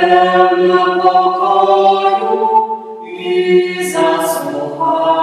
ella pocoiu visa sua